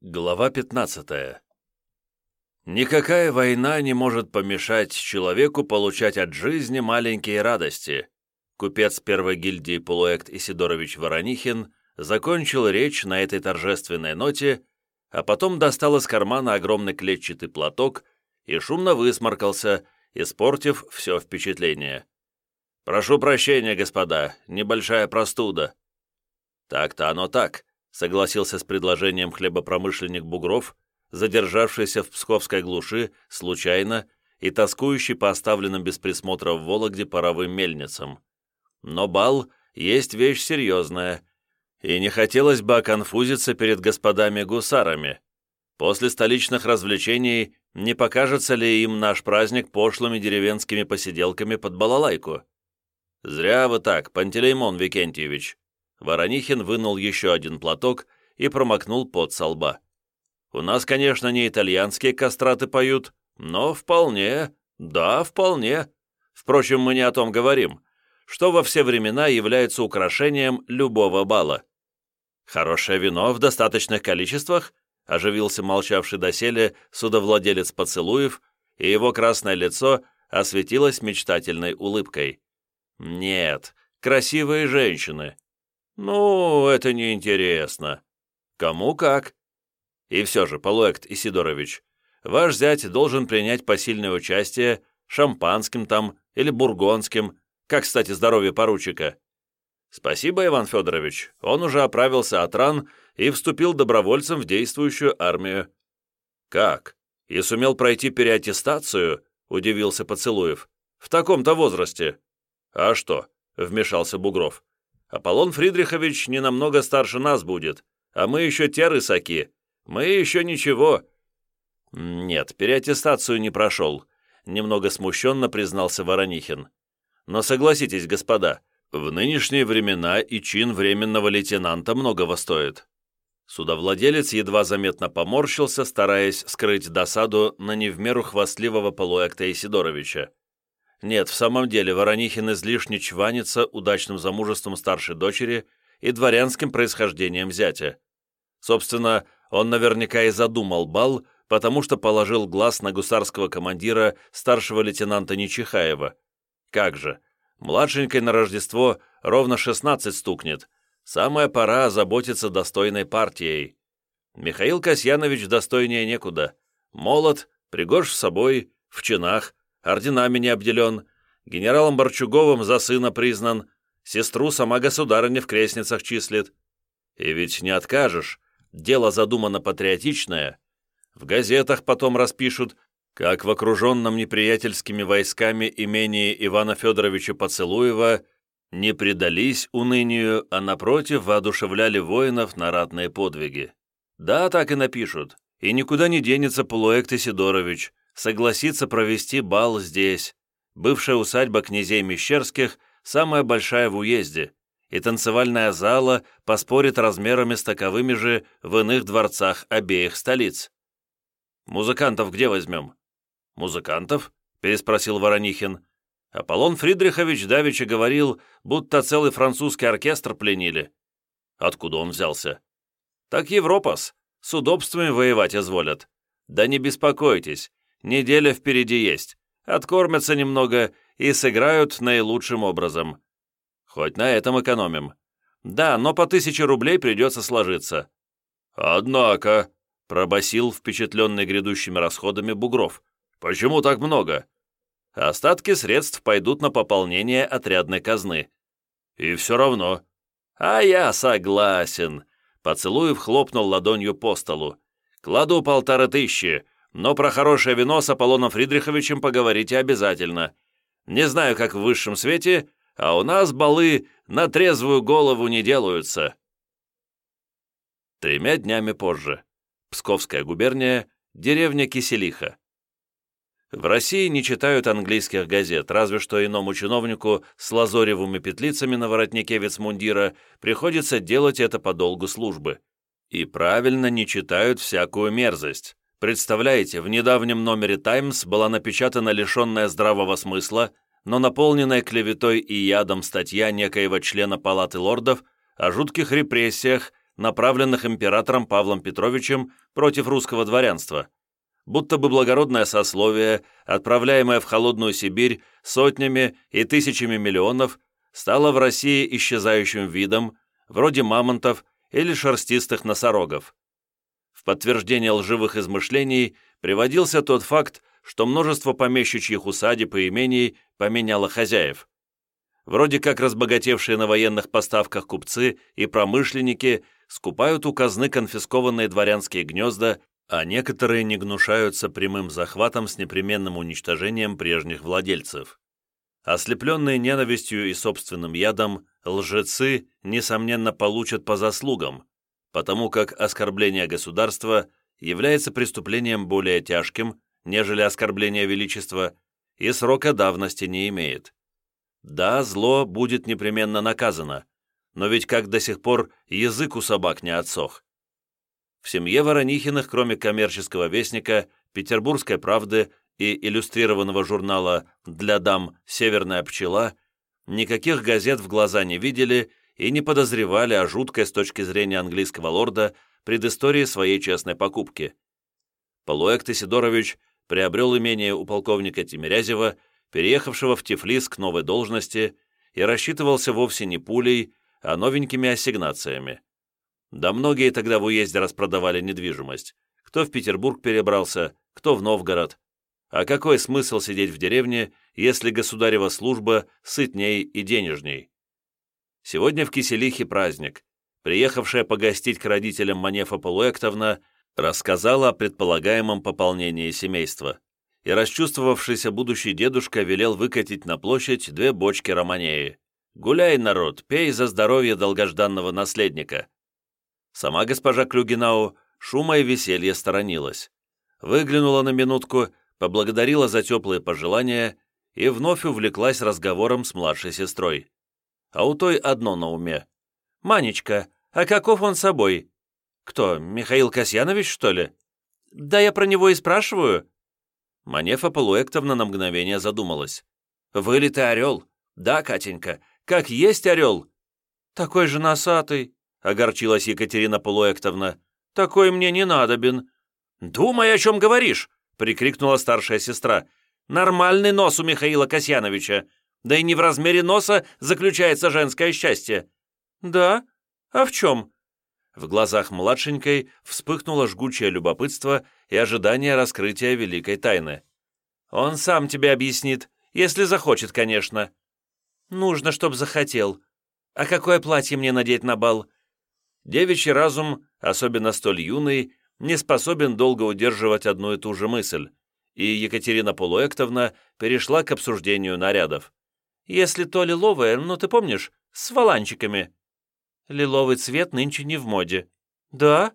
Глава 15 Никакая война не может помешать человеку получать от жизни маленькие радости. Купец первой гильдии Полуэкт Исидорович Воронихин закончил речь на этой торжественной ноте, а потом достал из кармана огромный клетчатый платок и шумно высморкался, испортив все впечатление. «Прошу прощения, господа, небольшая простуда». «Так-то оно так», согласился с предложением хлебопромышленник Бугров, задержавшийся в Псковской глуши случайно и тоскующий по оставленным без присмотра в Вологде паровым мельницам. Но бал есть вещь серьезная, и не хотелось бы оконфузиться перед господами-гусарами. После столичных развлечений не покажется ли им наш праздник пошлыми деревенскими посиделками под балалайку? Зря вы так, Пантелеймон Викентьевич. Воронихин вынул еще один платок и промокнул пот со лба. «У нас, конечно, не итальянские кастраты поют, но вполне, да, вполне. Впрочем, мы не о том говорим, что во все времена является украшением любого бала. Хорошее вино в достаточных количествах?» оживился молчавший доселе судовладелец поцелуев, и его красное лицо осветилось мечтательной улыбкой. «Нет, красивые женщины, «Ну, это неинтересно. Кому как. И все же, Полуэкт Исидорович, ваш зять должен принять посильное участие шампанским там или бургонским, как, кстати, здоровье поручика. Спасибо, Иван Федорович, он уже оправился от ран и вступил добровольцем в действующую армию. Как? И сумел пройти переаттестацию? Удивился Поцелуев. В таком-то возрасте. А что? Вмешался Бугров. Аполлон Фридрихович не намного старше нас будет, а мы еще те рысаки. Мы еще ничего». «Нет, переаттестацию не прошел», — немного смущенно признался Воронихин. «Но согласитесь, господа, в нынешние времена и чин временного лейтенанта многого стоит». Судовладелец едва заметно поморщился, стараясь скрыть досаду на не в меру хвастливого полуэкта Исидоровича. Нет, в самом деле Воронихин излишне чванится удачным замужеством старшей дочери и дворянским происхождением зятя. Собственно, он наверняка и задумал бал, потому что положил глаз на гусарского командира старшего лейтенанта Нечихаева. Как же, младшенькой на Рождество ровно 16 стукнет. Самая пора озаботиться достойной партией. Михаил Касьянович достойнее некуда. Молод, пригож с собой, в чинах, орденами не обделен, генералом Борчуговым за сына признан, сестру сама государыня в крестницах числит. И ведь не откажешь, дело задумано патриотичное. В газетах потом распишут, как в окруженном неприятельскими войсками имении Ивана Федоровича Поцелуева не предались унынию, а напротив воодушевляли воинов на ратные подвиги. Да, так и напишут. И никуда не денется Полуэкт Сидорович, согласится провести бал здесь. Бывшая усадьба князей Мещерских самая большая в уезде, и танцевальная зала поспорит размерами с таковыми же в иных дворцах обеих столиц. «Музыкантов где возьмем?» «Музыкантов?» – переспросил Воронихин. Аполлон Фридрихович давеча говорил, будто целый французский оркестр пленили. Откуда он взялся? Так Европас, с удобствами воевать изволят. Да не беспокойтесь, Неделя впереди есть. Откормятся немного и сыграют наилучшим образом. Хоть на этом экономим. Да, но по тысяче рублей придется сложиться». «Однако», — пробасил впечатленный грядущими расходами Бугров, «почему так много?» «Остатки средств пойдут на пополнение отрядной казны». «И все равно». «А я согласен», — Поцелуев хлопнул ладонью по столу. «Кладу полторы тысячи, но про хорошее вино с Аполлоном Фридриховичем поговорите обязательно. Не знаю, как в высшем свете, а у нас балы на трезвую голову не делаются». Тремя днями позже. Псковская губерния, деревня Киселиха. В России не читают английских газет, разве что иному чиновнику с лазоревыми петлицами на воротнике вицмундира приходится делать это по долгу службы. И правильно не читают всякую мерзость. Представляете, в недавнем номере «Таймс» была напечатана лишенная здравого смысла, но наполненная клеветой и ядом статья некоего члена Палаты лордов о жутких репрессиях направленных императором Павлом Петровичем против русского дворянства, будто бы благородное сословие, отправляемое в холодную Сибирь сотнями и тысячами миллионов, стало в России исчезающим видом, вроде мамонтов или шерстистых носорогов. Подтверждение лживых измышлений приводился тот факт, что множество помещичьих усадеб и имений поменяло хозяев. Вроде как разбогатевшие на военных поставках купцы и промышленники скупают у казны конфискованные дворянские гнезда, а некоторые не гнушаются прямым захватом с непременным уничтожением прежних владельцев. Ослепленные ненавистью и собственным ядом, лжецы, несомненно, получат по заслугам, потому как оскорбление государства является преступлением более тяжким, нежели оскорбление величества, и срока давности не имеет. Да, зло будет непременно наказано, но ведь как до сих пор язык у собак не отсох. В семье Воронихиных, кроме коммерческого вестника, Петербургской правды и иллюстрированного журнала «Для дам. Северная пчела», никаких газет в глаза не видели и не подозревали о жуткой с точки зрения английского лорда предыстории своей честной покупки. Полуэкт Исидорович приобрел имение у полковника Тимирязева, переехавшего в Тифлис к новой должности, и рассчитывался вовсе не пулей, а новенькими ассигнациями. Да многие тогда в уезде распродавали недвижимость. Кто в Петербург перебрался, кто в Новгород. А какой смысл сидеть в деревне, если государева служба сытней и денежней? Сегодня в Киселихе праздник. Приехавшая погостить к родителям Манефа Полуэктовна рассказала о предполагаемом пополнении семейства. И расчувствовавшийся будущий дедушка велел выкатить на площадь две бочки романеи. «Гуляй, народ, пей за здоровье долгожданного наследника». Сама госпожа Клюгинау шума и веселья сторонилась. Выглянула на минутку, поблагодарила за теплые пожелания и вновь увлеклась разговором с младшей сестрой. А у той одно на уме. «Манечка, а каков он собой?» «Кто, Михаил Касьянович, что ли?» «Да я про него и спрашиваю». Манефа Полуэктовна на мгновение задумалась. «Вылитый орел. Да, Катенька, как есть орел». «Такой же носатый», — огорчилась Екатерина Полуэктовна. «Такой мне не надобен». «Думай, о чем говоришь», — прикрикнула старшая сестра. «Нормальный нос у Михаила Касьяновича. Да и не в размере носа заключается женское счастье». «Да? А в чем?» В глазах младшенькой вспыхнуло жгучее любопытство и ожидание раскрытия великой тайны. «Он сам тебе объяснит, если захочет, конечно». «Нужно, чтоб захотел. А какое платье мне надеть на бал?» Девичий разум, особенно столь юный, не способен долго удерживать одну и ту же мысль, и Екатерина Полуэктовна перешла к обсуждению нарядов. «Если то лиловое, ну ты помнишь, с валанчиками». Лиловый цвет нынче не в моде. Да?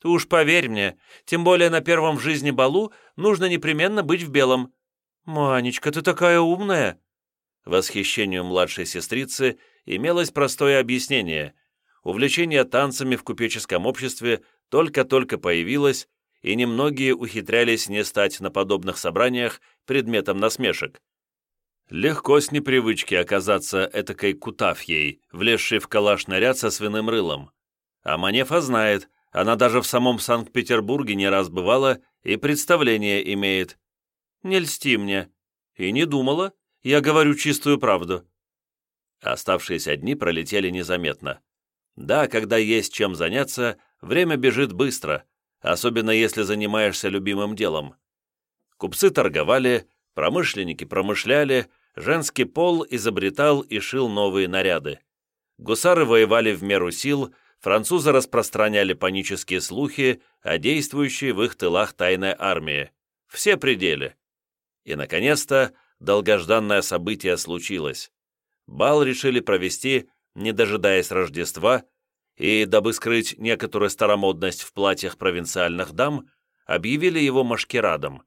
Ты уж поверь мне, тем более на первом в жизни балу нужно непременно быть в белом. Манечка, ты такая умная. Восхищению младшей сестрицы имелось простое объяснение. Увлечение танцами в купеческом обществе только-только появилось, и немногие ухитрялись не стать на подобных собраниях предметом насмешек. Легко с непривычки оказаться этакой кутафьей, влезшей в калаш наряд со свиным рылом. А Манефа знает, она даже в самом Санкт-Петербурге не раз бывала и представление имеет. Не льсти мне. И не думала, я говорю чистую правду. Оставшиеся дни пролетели незаметно. Да, когда есть чем заняться, время бежит быстро, особенно если занимаешься любимым делом. Купцы торговали, промышленники промышляли, женский пол изобретал и шил новые наряды. Гусары воевали в меру сил, французы распространяли панические слухи о действующей в их тылах тайной армии. Все пределы. И, наконец-то, долгожданное событие случилось. Бал решили провести, не дожидаясь Рождества, и, дабы скрыть некоторую старомодность в платьях провинциальных дам, объявили его машкирадом.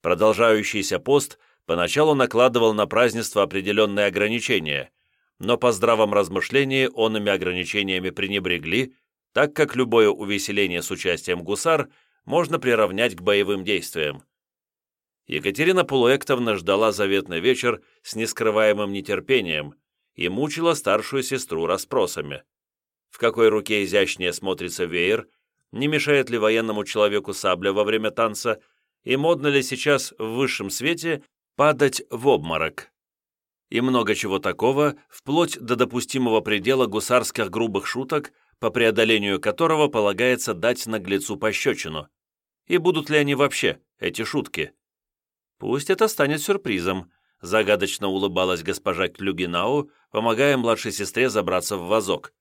Продолжающийся пост – поначалу накладывал на празднество определенные ограничения, но по здравом размышлении он ими ограничениями пренебрегли, так как любое увеселение с участием гусар можно приравнять к боевым действиям. Екатерина Полуэктовна ждала заветный вечер с нескрываемым нетерпением и мучила старшую сестру расспросами. в какой руке изящнее смотрится веер, не мешает ли военному человеку сабля во время танца, и модно ли сейчас в высшем свете падать в обморок. И много чего такого, вплоть до допустимого предела гусарских грубых шуток, по преодолению которого полагается дать наглецу пощечину. И будут ли они вообще, эти шутки? Пусть это станет сюрпризом, загадочно улыбалась госпожа Клюгинау, помогая младшей сестре забраться в вазок.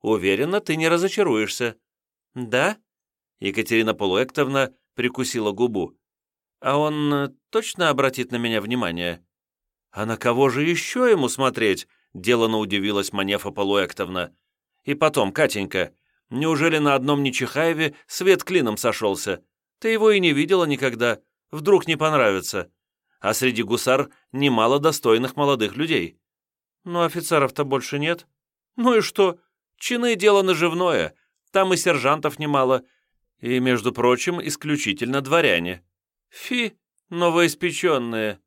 Уверена, ты не разочаруешься. Да? Екатерина Полуэктовна прикусила губу. А он э, точно обратит на меня внимание? А на кого же еще ему смотреть? Делано удивилась Манефа Полуэктовна. И потом, Катенька, неужели на одном Нечихаеве свет клином сошелся? Ты его и не видела никогда. Вдруг не понравится. А среди гусар немало достойных молодых людей. Но офицеров-то больше нет. Ну и что? Чины — дело наживное. Там и сержантов немало. И, между прочим, исключительно дворяне. Фи, новоиспеченные.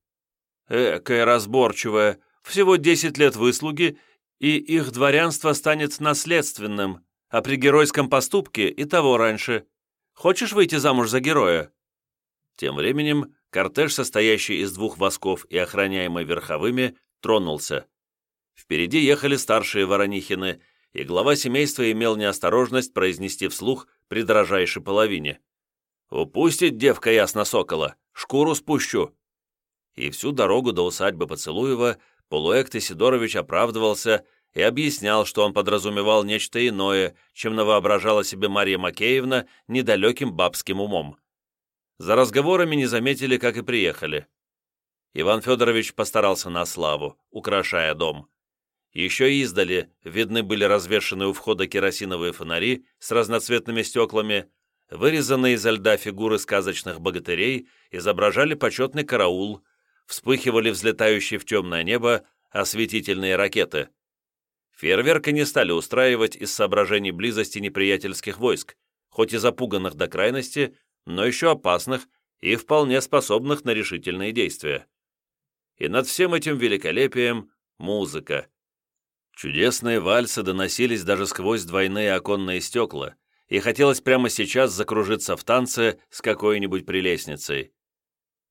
Экая разборчивая. Всего десять лет выслуги, и их дворянство станет наследственным, а при геройском поступке и того раньше. Хочешь выйти замуж за героя?» Тем временем кортеж, состоящий из двух восков и охраняемый верховыми, тронулся. Впереди ехали старшие Воронихины, и глава семейства имел неосторожность произнести вслух при дрожайшей половине. «Упустит девка ясно сокола, шкуру спущу!» И всю дорогу до усадьбы Поцелуева Полуэкт Сидорович оправдывался и объяснял, что он подразумевал нечто иное, чем навоображала себе Марья Макеевна недалеким бабским умом. За разговорами не заметили, как и приехали. Иван Федорович постарался на славу, украшая дом. Еще издали видны были развешанные у входа керосиновые фонари с разноцветными стеклами, вырезанные изо льда фигуры сказочных богатырей изображали почетный караул, вспыхивали взлетающие в темное небо осветительные ракеты. Фейерверка не стали устраивать из соображений близости неприятельских войск, хоть и запуганных до крайности, но еще опасных и вполне способных на решительные действия. И над всем этим великолепием — музыка. Чудесные вальсы доносились даже сквозь двойные оконные стекла, и хотелось прямо сейчас закружиться в танце с какой-нибудь прелестницей.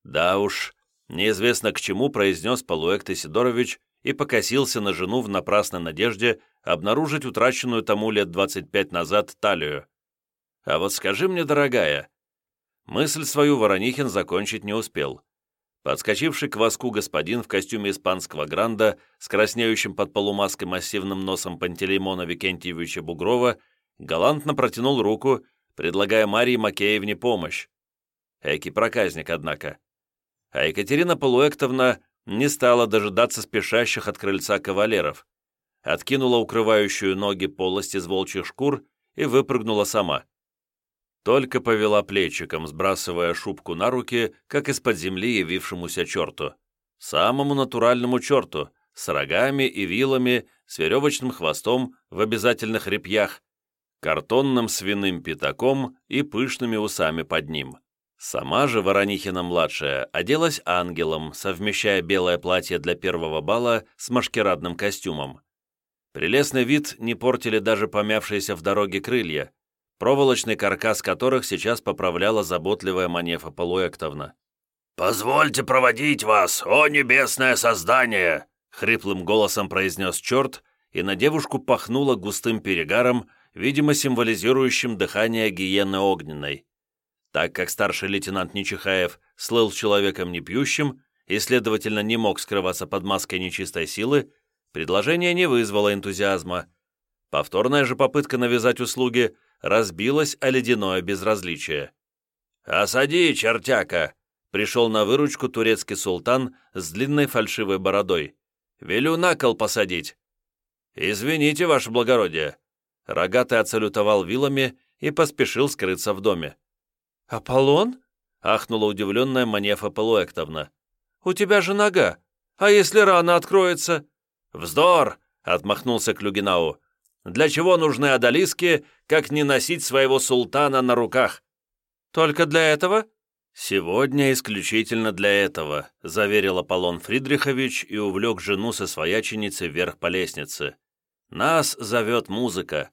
Да уж, неизвестно к чему произнес Полуэкт Исидорович и покосился на жену в напрасной надежде обнаружить утраченную тому лет 25 назад талию. «А вот скажи мне, дорогая...» Мысль свою Воронихин закончить не успел. Подскочивший к воску господин в костюме испанского гранда с краснеющим под полумаской массивным носом Пантелеймона Викентьевича Бугрова галантно протянул руку, предлагая Марии Макеевне помощь. Эки проказник, однако. А Екатерина Полуэктовна не стала дожидаться спешащих от крыльца кавалеров, откинула укрывающую ноги полость из волчьих шкур и выпрыгнула сама. Только повела плечиком, сбрасывая шубку на руки, как из-под земли явившемуся черту. Самому натуральному черту, с рогами и вилами, с веревочным хвостом в обязательных репьях, картонным свиным пятаком и пышными усами под ним. Сама же Воронихина-младшая оделась ангелом, совмещая белое платье для первого бала с машкирадным костюмом. Прелестный вид не портили даже помявшиеся в дороге крылья, проволочный каркас которых сейчас поправляла заботливая Манефа Полуэктовна. «Позвольте проводить вас, о небесное создание!» хриплым голосом произнес черт, и на девушку пахнуло густым перегаром, видимо, символизирующим дыхание гиены огненной. Так как старший лейтенант Нечихаев слыл человеком непьющим и, следовательно, не мог скрываться под маской нечистой силы, предложение не вызвало энтузиазма. Повторная же попытка навязать услуги разбилась о ледяное безразличие. «Осади, чертяка!» — пришел на выручку турецкий султан с длинной фальшивой бородой. «Велю на кол посадить!» «Извините, ваше благородие!» Рогатый отсалютовал вилами и поспешил скрыться в доме. «Аполлон?» — ахнула удивленная Манефа Полуэктовна. «У тебя же нога. А если рана откроется?» «Вздор!» — отмахнулся Клюгинау. «Для чего нужны одолиски, как не носить своего султана на руках?» «Только для этого?» «Сегодня исключительно для этого», — заверил Аполлон Фридрихович и увлек жену со свояченицей вверх по лестнице. «Нас зовет музыка.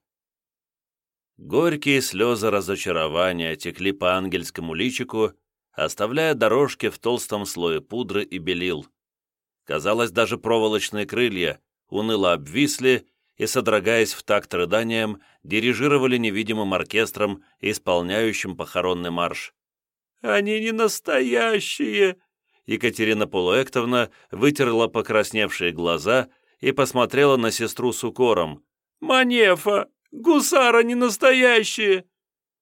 Горькие слезы разочарования текли по ангельскому личику, оставляя дорожки в толстом слое пудры и белил. Казалось, даже проволочные крылья уныло обвисли и, содрогаясь в такт рыданием, дирижировали невидимым оркестром, исполняющим похоронный марш. «Они не настоящие!» Екатерина Полуэктовна вытерла покрасневшие глаза и посмотрела на сестру с укором. «Манефа! Гусара не настоящие!»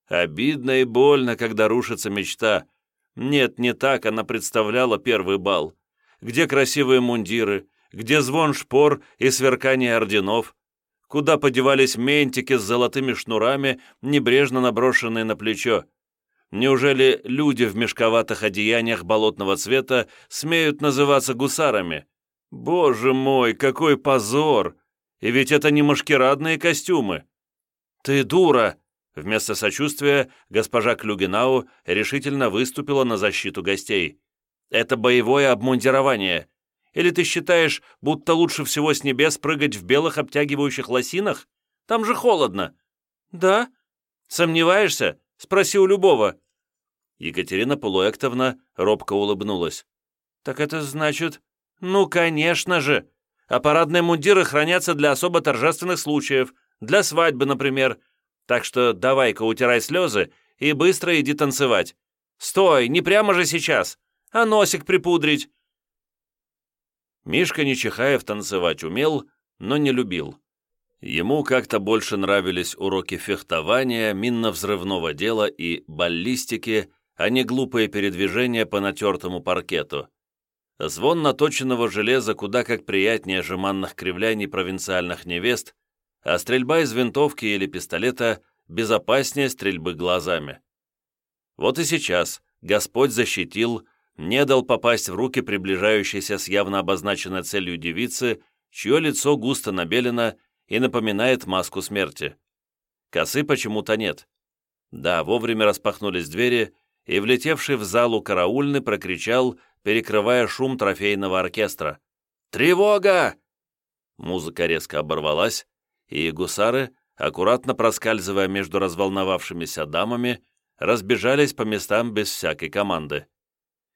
Обидно и больно, когда рушится мечта. Нет, не так она представляла первый бал. Где красивые мундиры, где звон шпор и сверкание орденов, куда подевались ментики с золотыми шнурами, небрежно наброшенные на плечо. Неужели люди в мешковатых одеяниях болотного цвета смеют называться гусарами? Боже мой, какой позор! И ведь это не машкирадные костюмы. «Ты дура!» Вместо сочувствия госпожа Клюгенау решительно выступила на защиту гостей. «Это боевое обмундирование. Или ты считаешь, будто лучше всего с небес прыгать в белых обтягивающих лосинах? Там же холодно». «Да?» «Сомневаешься? Спроси у любого». Екатерина Полуэктовна робко улыбнулась. «Так это значит...» «Ну, конечно же! А парадные мундиры хранятся для особо торжественных случаев, для свадьбы, например. Так что давай-ка утирай слезы и быстро иди танцевать. Стой, не прямо же сейчас, а носик припудрить. Мишка Нечихаев танцевать умел, но не любил. Ему как-то больше нравились уроки фехтования, минно-взрывного дела и баллистики, а не глупые передвижения по натертому паркету. Звон наточенного железа куда как приятнее жеманных кривляний провинциальных невест, а стрельба из винтовки или пистолета безопаснее стрельбы глазами. Вот и сейчас Господь защитил, не дал попасть в руки приближающейся с явно обозначенной целью девицы, чье лицо густо набелено и напоминает маску смерти. Косы почему-то нет. Да, вовремя распахнулись двери, и влетевший в залу караульный прокричал, перекрывая шум трофейного оркестра. «Тревога!» Музыка резко оборвалась, и гусары, аккуратно проскальзывая между разволновавшимися дамами, разбежались по местам без всякой команды.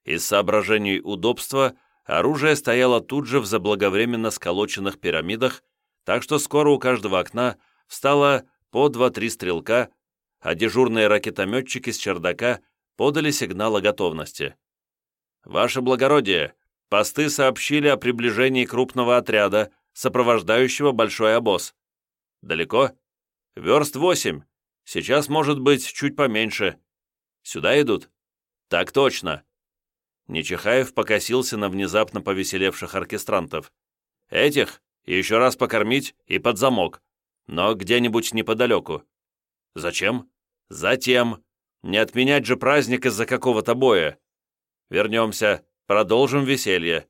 Из соображений удобства оружие стояло тут же в заблаговременно сколоченных пирамидах, так что скоро у каждого окна встало по два-три стрелка, а дежурные ракетометчики с чердака подали сигнал о готовности. «Ваше благородие, посты сообщили о приближении крупного отряда, сопровождающего большой обоз. Далеко? Верст восемь. Сейчас может быть чуть поменьше. Сюда идут? Так точно. Нечихаев покосился на внезапно повеселевших оркестрантов. Этих еще раз покормить и под замок, но где-нибудь неподалеку. Зачем? Затем. Не отменять же праздник из-за какого-то боя. Вернемся, продолжим веселье.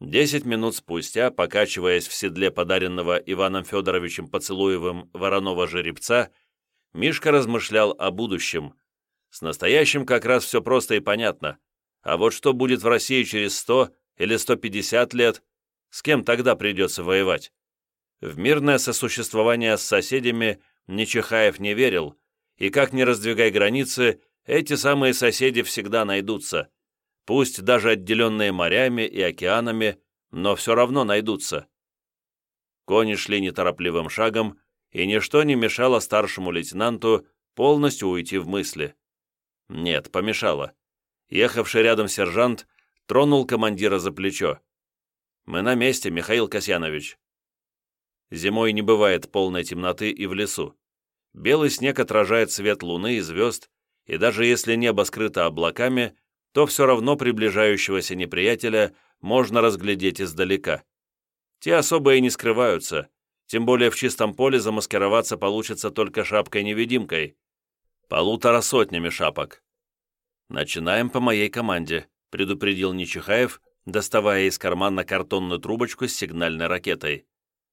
Десять минут спустя, покачиваясь в седле подаренного Иваном Федоровичем Поцелуевым вороного жеребца, Мишка размышлял о будущем. С настоящим как раз все просто и понятно. А вот что будет в России через сто или сто пятьдесят лет, с кем тогда придется воевать? В мирное сосуществование с соседями Нечихаев не верил, и как ни раздвигай границы, эти самые соседи всегда найдутся пусть даже отделенные морями и океанами, но все равно найдутся. Кони шли неторопливым шагом, и ничто не мешало старшему лейтенанту полностью уйти в мысли. Нет, помешало. Ехавший рядом сержант тронул командира за плечо. «Мы на месте, Михаил Касьянович». Зимой не бывает полной темноты и в лесу. Белый снег отражает свет луны и звезд, и даже если небо скрыто облаками, то все равно приближающегося неприятеля можно разглядеть издалека. Те особо и не скрываются, тем более в чистом поле замаскироваться получится только шапкой-невидимкой. Полутора сотнями шапок. «Начинаем по моей команде», — предупредил Нечихаев, доставая из кармана картонную трубочку с сигнальной ракетой.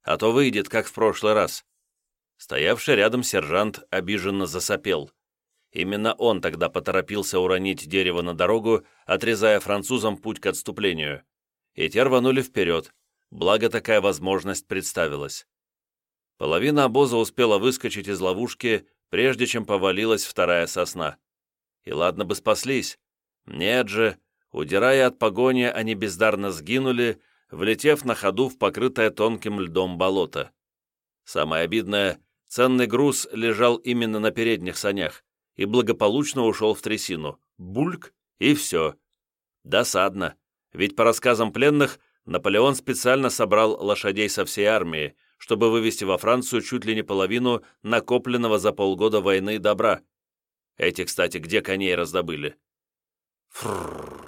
«А то выйдет, как в прошлый раз». Стоявший рядом сержант обиженно засопел. Именно он тогда поторопился уронить дерево на дорогу, отрезая французам путь к отступлению. И те рванули вперед, благо такая возможность представилась. Половина обоза успела выскочить из ловушки, прежде чем повалилась вторая сосна. И ладно бы спаслись. Нет же, удирая от погони, они бездарно сгинули, влетев на ходу в покрытое тонким льдом болото. Самое обидное, ценный груз лежал именно на передних санях и благополучно ушел в трясину. Бульк, и все. Досадно, ведь по рассказам пленных, Наполеон специально собрал лошадей со всей армии, чтобы вывести во Францию чуть ли не половину накопленного за полгода войны добра. Эти, кстати, где коней раздобыли? Фрррр.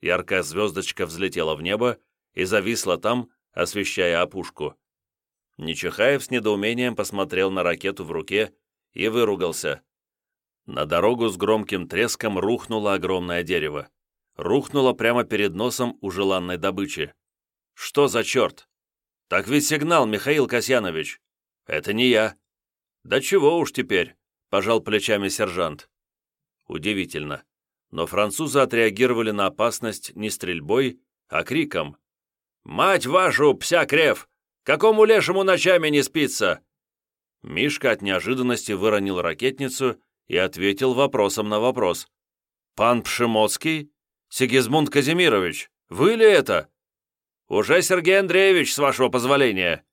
Яркая звездочка взлетела в небо и зависла там, освещая опушку. Нечихаев с недоумением посмотрел на ракету в руке и выругался. На дорогу с громким треском рухнуло огромное дерево. Рухнуло прямо перед носом у желанной добычи. Что за черт? «Так ведь сигнал, Михаил Касьянович!» «Это не я». «Да чего уж теперь?» – пожал плечами сержант. Удивительно. Но французы отреагировали на опасность не стрельбой, а криком. «Мать вашу, пся-крев! Какому лешему ночами не спится?» Мишка от неожиданности выронил ракетницу и ответил вопросом на вопрос. «Пан Пшемоцкий? Сигизмунд Казимирович, вы ли это?» «Уже Сергей Андреевич, с вашего позволения!»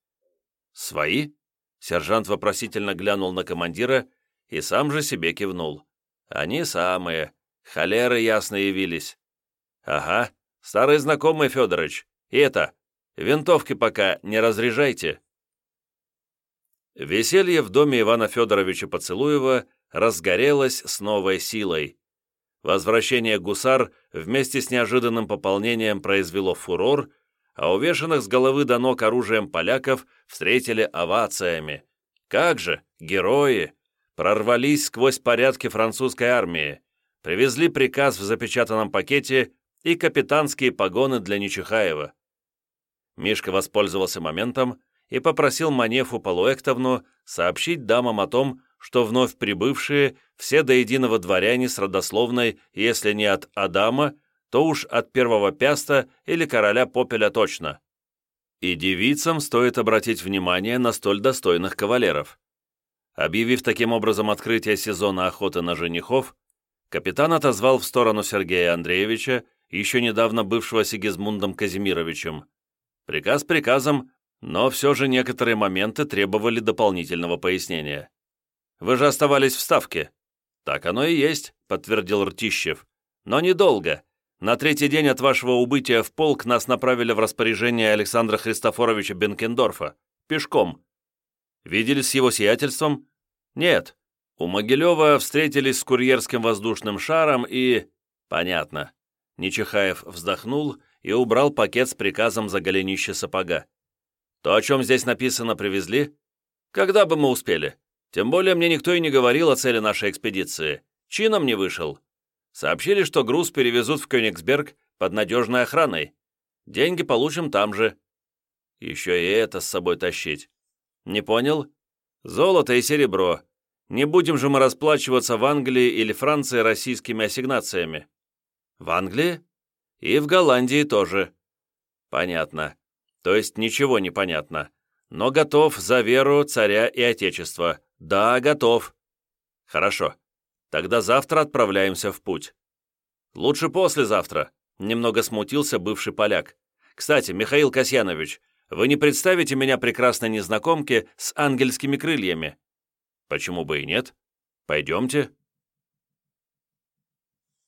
«Свои?» Сержант вопросительно глянул на командира и сам же себе кивнул. «Они самые. Холеры ясно явились». «Ага, старый знакомый Федорович. И это, винтовки пока не разряжайте». Веселье в доме Ивана Федоровича Поцелуева разгорелось с новой силой. Возвращение гусар вместе с неожиданным пополнением произвело фурор а увешанных с головы до ног оружием поляков встретили овациями. Как же, герои! Прорвались сквозь порядки французской армии, привезли приказ в запечатанном пакете и капитанские погоны для Нечихаева. Мишка воспользовался моментом и попросил Манефу Полуэктовну сообщить дамам о том, что вновь прибывшие все до единого дворяне с родословной, если не от Адама, то уж от первого пяста или короля Попеля точно. И девицам стоит обратить внимание на столь достойных кавалеров. Объявив таким образом открытие сезона охоты на женихов, капитан отозвал в сторону Сергея Андреевича, еще недавно бывшего Сигизмундом Казимировичем. Приказ приказом, но все же некоторые моменты требовали дополнительного пояснения. «Вы же оставались в Ставке». «Так оно и есть», — подтвердил Ртищев. «Но недолго. На третий день от вашего убытия в полк нас направили в распоряжение Александра Христофоровича Бенкендорфа. Пешком. Виделись с его сиятельством? Нет. У Могилева встретились с курьерским воздушным шаром и... Понятно. Нечихаев вздохнул и убрал пакет с приказом за голенище сапога. То, о чем здесь написано, привезли? Когда бы мы успели? Тем более мне никто и не говорил о цели нашей экспедиции. Чином не вышел. Сообщили, что груз перевезут в Кёнигсберг под надежной охраной. Деньги получим там же. Еще и это с собой тащить. Не понял? Золото и серебро. Не будем же мы расплачиваться в Англии или Франции российскими ассигнациями. В Англии? И в Голландии тоже. Понятно. То есть ничего не понятно. Но готов за веру царя и отечества. Да, готов. Хорошо. Тогда завтра отправляемся в путь. Лучше послезавтра, немного смутился бывший поляк. Кстати, Михаил Касьянович, вы не представите меня прекрасной незнакомке с ангельскими крыльями? Почему бы и нет? Пойдемте.